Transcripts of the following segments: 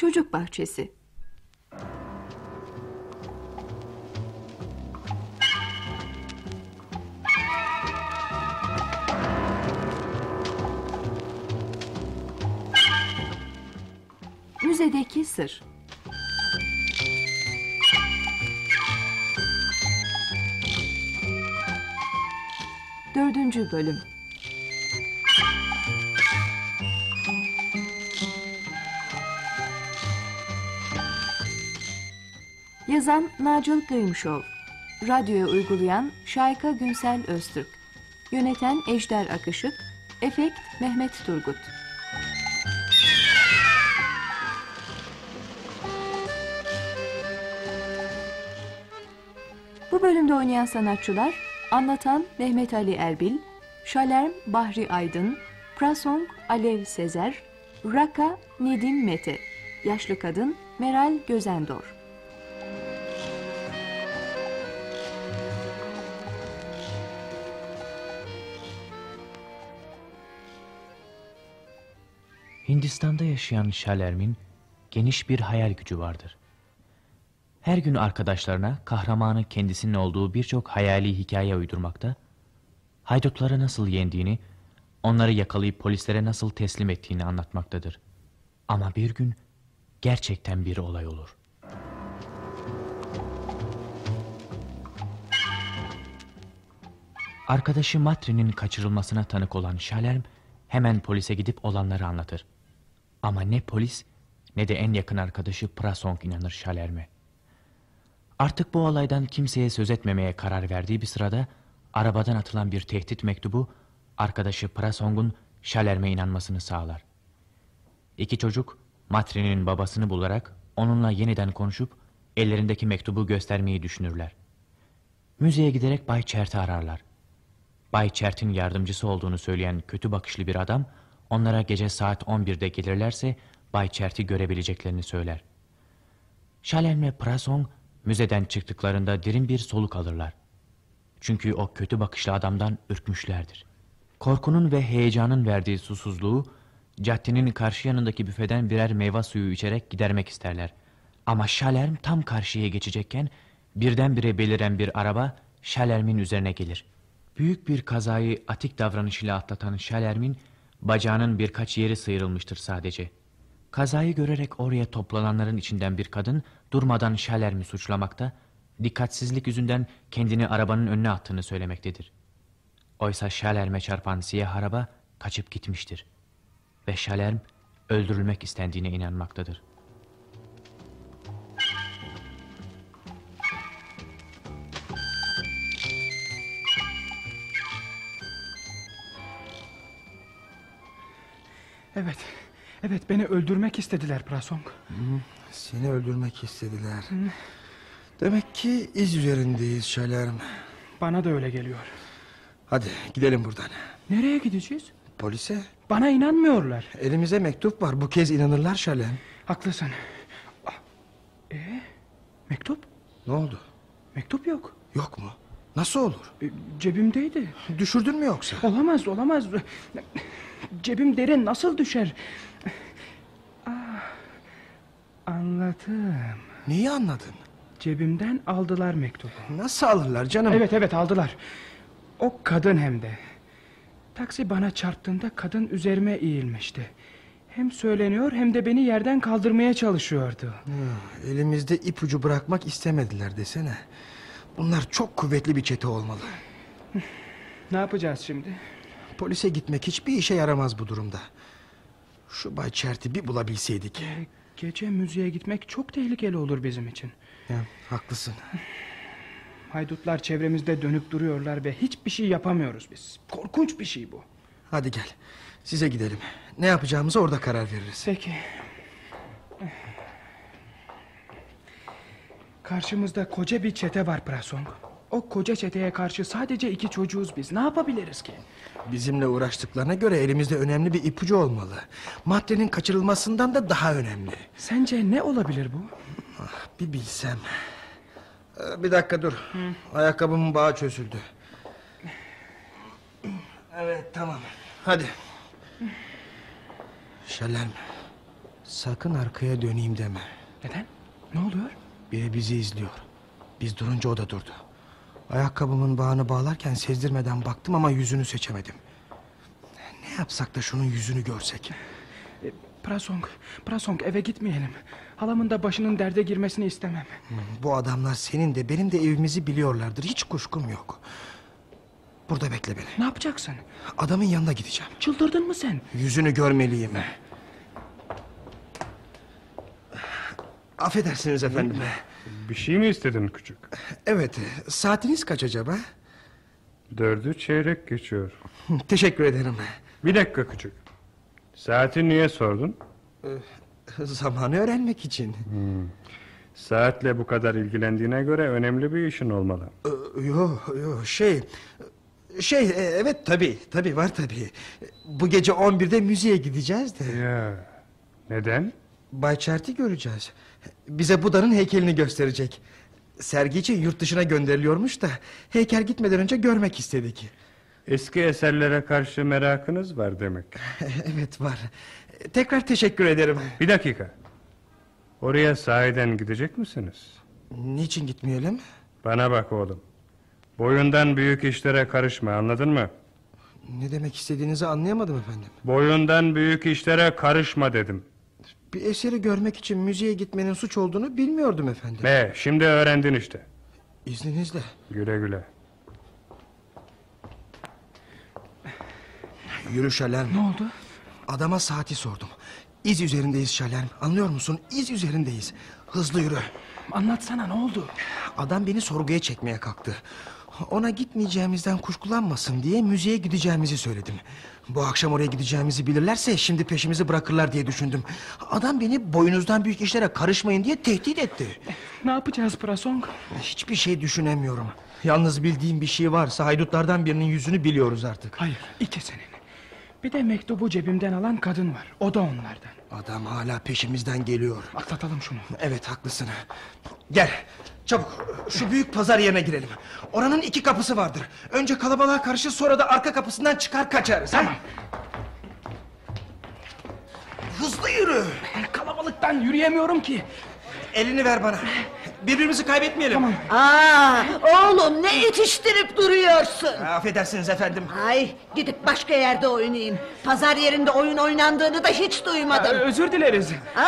Çocuk bahçesi. Müzedeki sır. Dördüncü bölüm. Yazan Nacıl Gıymşov Radyoya uygulayan Şayka Günsel Öztürk. Yöneten Ejder Akışık. Efekt Mehmet Turgut. Bu bölümde oynayan sanatçılar Anlatan Mehmet Ali Erbil Şalerm Bahri Aydın Prasong Alev Sezer Raka Nedim Mete Yaşlı Kadın Meral Gözendor Hindistan'da yaşayan Şalermin geniş bir hayal gücü vardır. Her gün arkadaşlarına kahramanı kendisinin olduğu birçok hayali hikaye uydurmakta, haydutları nasıl yendiğini, onları yakalayıp polislere nasıl teslim ettiğini anlatmaktadır. Ama bir gün gerçekten bir olay olur. Arkadaşı Matri'nin kaçırılmasına tanık olan Şalerm hemen polise gidip olanları anlatır. Ama ne polis ne de en yakın arkadaşı Prasong inanır Şalerme. Artık bu olaydan kimseye söz etmemeye karar verdiği bir sırada arabadan atılan bir tehdit mektubu arkadaşı Prasong'un Şalerme inanmasını sağlar. İki çocuk Matri'nin babasını bularak onunla yeniden konuşup ellerindeki mektubu göstermeyi düşünürler. Müzeye giderek Bay Çert'i ararlar. Bay Çert'in yardımcısı olduğunu söyleyen kötü bakışlı bir adam onlara gece saat 11'de gelirlerse Bay Çert'i görebileceklerini söyler. Şalen ve Prasong müzeden çıktıklarında derin bir soluk alırlar. Çünkü o kötü bakışlı adamdan ürkmüşlerdir. Korkunun ve heyecanın verdiği susuzluğu caddenin karşı yanındaki büfeden birer meyve suyu içerek gidermek isterler. Ama Şalerm tam karşıya geçecekken birdenbire beliren bir araba Şalerm'in üzerine gelir. Büyük bir kazayı atik davranışıyla atlatan Şalermin bacağının birkaç yeri sıyrılmıştır sadece. Kazayı görerek oraya toplananların içinden bir kadın durmadan Şalermi suçlamakta, dikkatsizlik yüzünden kendini arabanın önüne attığını söylemektedir. Oysa Şalerme çarpan siyah araba kaçıp gitmiştir. Ve Şalerm öldürülmek istendiğine inanmaktadır. Evet. Evet beni öldürmek istediler Prasong. Seni öldürmek istediler. Demek ki iz üzerindeyiz Şalerm. Bana da öyle geliyor. Hadi gidelim buradan. Nereye gideceğiz? Polise. Bana inanmıyorlar. Elimize mektup var. Bu kez inanırlar Şalem. Haklısın. Ee, mektup? Ne oldu? Mektup yok. Yok mu? Nasıl olur? E, cebimdeydi. Düşürdün mü yoksa? Olamaz olamaz. Cebim derin nasıl düşer? Ah, anladım. Neyi anladın? Cebimden aldılar mektubu. Nasıl alırlar canım? Evet evet aldılar. O kadın hem de. Taksi bana çarptığında kadın üzerime eğilmişti. Hem söyleniyor hem de beni yerden kaldırmaya çalışıyordu. Ha, elimizde ipucu bırakmak istemediler desene. Bunlar çok kuvvetli bir çete olmalı. Ne yapacağız şimdi? Polise gitmek hiçbir işe yaramaz bu durumda. Şu Bay Çert'i bir bulabilseydik. E, gece müziğe gitmek çok tehlikeli olur bizim için. Ya, haklısın. Haydutlar çevremizde dönüp duruyorlar ve hiçbir şey yapamıyoruz biz. Korkunç bir şey bu. Hadi gel. Size gidelim. Ne yapacağımızı orada karar veririz. Peki. Karşımızda koca bir çete var Prasong. O koca çeteye karşı sadece iki çocuğuz biz. Ne yapabiliriz ki? Bizimle uğraştıklarına göre elimizde önemli bir ipucu olmalı. Maddenin kaçırılmasından da daha önemli. Sence ne olabilir bu? Ah, bir bilsem. Ee, Bir dakika dur. Ayakkabımın bağı çözüldü. Evet tamam. Hadi. Şalem. Sakın arkaya döneyim deme. Neden? Ne oluyor? Biri bizi izliyor. Biz durunca o da durdu. Ayakkabımın bağını bağlarken sezdirmeden baktım ama yüzünü seçemedim. Ne yapsak da şunun yüzünü görsek. E, Prasong, Prasong eve gitmeyelim. Halamın da başının derde girmesini istemem. Hmm, Bu adamlar senin de benim de evimizi biliyorlardır. Hiç kuşkum yok. Burada bekle beni. Ne yapacaksın? Adamın yanına gideceğim. Çıldırdın mı sen? Yüzünü görmeliyim. Affedersiniz efendim. Bir şey mi istedin küçük? Evet, saatiniz kaç acaba? Dördü çeyrek geçiyor. Teşekkür ederim. Bir dakika küçük. Saati niye sordun? Zamanı öğrenmek için. Saatle bu kadar ilgilendiğine göre önemli bir işin olmalı. Ee, Yo, yo, şey... Şey, e, evet tabii, tabii var tabii. Bu gece 11'de müziğe gideceğiz de. Ya, neden? Bay Çerti göreceğiz. Bize Buda'nın heykelini gösterecek. Sergi için yurt dışına gönderiliyormuş da... ...heykel gitmeden önce görmek istedik. Eski eserlere karşı merakınız var demek. evet var. Tekrar teşekkür ederim. Bir dakika. Oraya sahiden gidecek misiniz? Niçin gitmeyelim? Bana bak oğlum. Boyundan büyük işlere karışma anladın mı? Ne demek istediğinizi anlayamadım efendim. Boyundan büyük işlere karışma dedim. Bir eseri görmek için müziğe gitmenin suç olduğunu bilmiyordum efendim. Be şimdi öğrendin işte. İzninizle. Güle güle. Yürü Şalerm. Ne oldu? Adama saati sordum. İz üzerindeyiz Şalerm. Anlıyor musun? İz üzerindeyiz. Hızlı yürü. Anlatsana ne oldu? Adam beni sorguya çekmeye kalktı. Ona gitmeyeceğimizden kuşkulanmasın diye müziğe gideceğimizi söyledim. Bu akşam oraya gideceğimizi bilirlerse şimdi peşimizi bırakırlar diye düşündüm. Adam beni boyunuzdan büyük işlere karışmayın diye tehdit etti. Ne yapacağız Prasong? Hiçbir şey düşünemiyorum. Yalnız bildiğim bir şey varsa haydutlardan birinin yüzünü biliyoruz artık. Hayır ikisinin. Bir de mektubu cebimden alan kadın var. O da onlardan. Adam hala peşimizden geliyor. Atlatalım şunu. Evet haklısın. Gel çabuk şu büyük pazar yerine girelim. Oranın iki kapısı vardır. Önce kalabalığa karşı sonra da arka kapısından çıkar kaçarız. Tamam. Hızlı yürü. Kalabalıktan yürüyemiyorum ki. Elini ver bana. Birbirimizi kaybetmeyelim. Tamam. Aa, oğlum ne yetiştirip duruyorsun? Affedersiniz efendim. Ay gidip başka yerde oynayayım. Pazar yerinde oyun oynandığını da hiç Ee, duymadım. özür dileriz. Aa,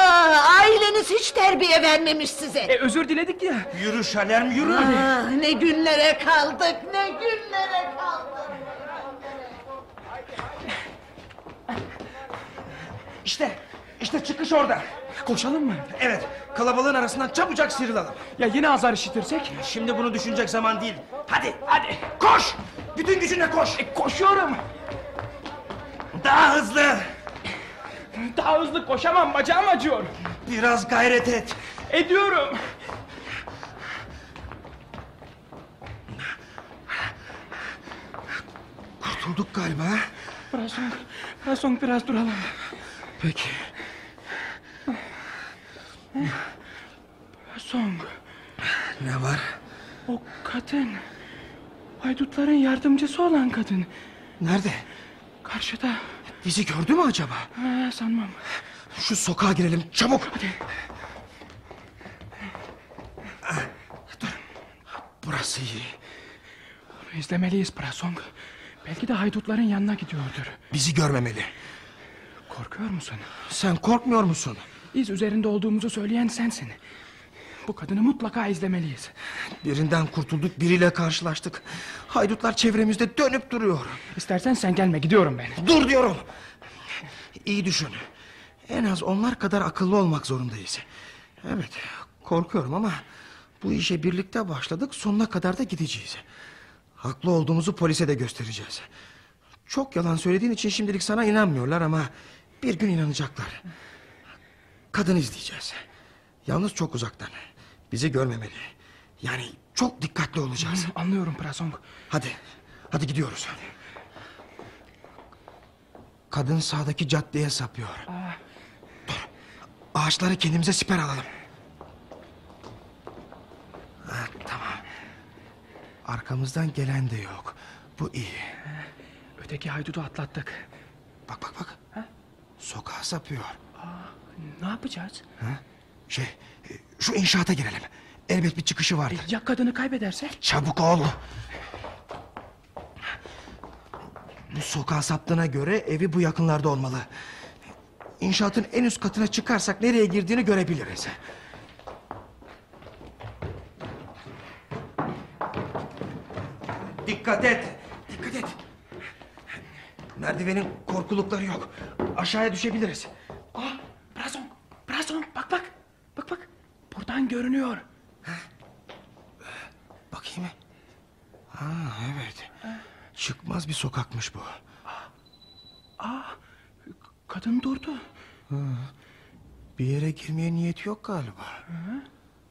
aileniz hiç terbiye vermemiş size. E, özür diledik ya. Yürü Şalerm yürü. Aa, ne günlere kaldık, ne günlere kaldık. İşte işte çıkış orada. Koşalım mı? Evet kalabalığın arasından çabucak sıyrılalım. Ya yine azar işitirsek? Şimdi bunu düşünecek zaman değil. Hadi hadi koş. Bütün gücünle koş. E, koşuyorum. Daha hızlı. Daha hızlı koşamam bacağım acıyor. Biraz gayret et. Ediyorum. Kurtulduk galiba. ha? Prasong, Prasong biraz duralım. Peki. Prasong, Ne var? o kadın. Haydutların yardımcısı olan kadın. Nerede? Karşıda. Bizi gördü mü acaba? Ha, sanmam. Şu sokağa girelim çabuk. Dur. Burası iyi. Onu izlemeliyiz Prasong. Belki de haydutların yanına gidiyordur. Bizi görmemeli. Korkuyor musun? Sen korkmuyor musun? İz üzerinde olduğumuzu söyleyen sensin. Bu kadını mutlaka izlemeliyiz. Birinden kurtulduk biriyle karşılaştık. Haydutlar çevremizde dönüp duruyor. İstersen sen gelme gidiyorum ben. Dur diyorum. İyi düşün. En az onlar kadar akıllı olmak zorundayız. Evet korkuyorum ama bu işe birlikte başladık sonuna kadar da gideceğiz. Haklı olduğumuzu polise de göstereceğiz. Çok yalan söylediğin için şimdilik sana inanmıyorlar ama bir gün inanacaklar. Kadın izleyeceğiz. Yalnız çok uzaktan. Bizi görmemeli. Yani çok dikkatli olacağız. Anlıyorum Prasong. Hadi. Hadi gidiyoruz. Kadın sağdaki caddeye sapıyor. Dur. Ağaçları kendimize siper alalım. Ha, tamam. Arkamızdan gelen de yok. Bu iyi. Öteki haydutu atlattık. Bak bak bak. Sokağa sapıyor. Ne yapacağız? Şey, e, şu inşaata girelim. Elbet bir çıkışı E, vardır. ya kadını kaybedersek? Çabuk ol. Bu sokağa saptığına göre evi bu yakınlarda olmalı. İnşaatın en üst katına çıkarsak nereye girdiğini görebiliriz. Dikkat et. Dikkat et. Merdivenin korkulukları yok. Aşağıya düşebiliriz. Ah, Brasong, Brasong bak bak. Bak bak. Görünüyor. Bakayım. Ha evet. Çıkmaz bir sokakmış bu. Kadın durdu. Bir yere girmeye niyeti yok galiba.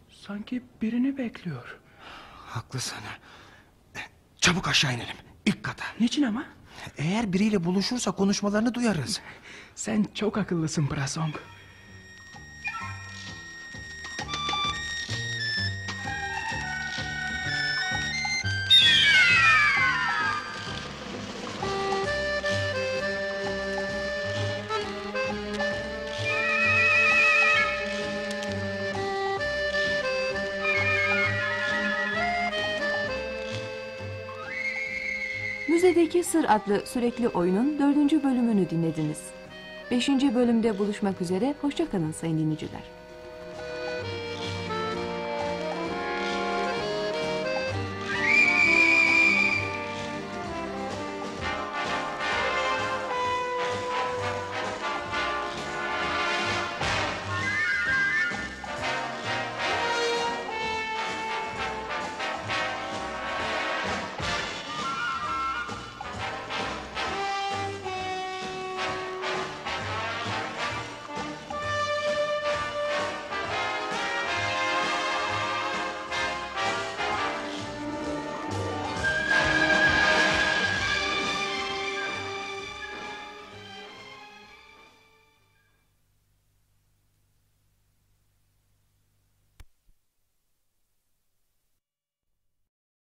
Sanki birini bekliyor. Haklısın. Çabuk aşağı inelim. İlk kata. Niçin ama? Eğer biriyle buluşursa konuşmalarını duyarız. Sen çok akıllısın Brasong. Müzedeki Sır adlı sürekli oyunun dördüncü bölümünü dinlediniz. Beşinci bölümde buluşmak üzere, hoşçakalın sayın dinleyiciler.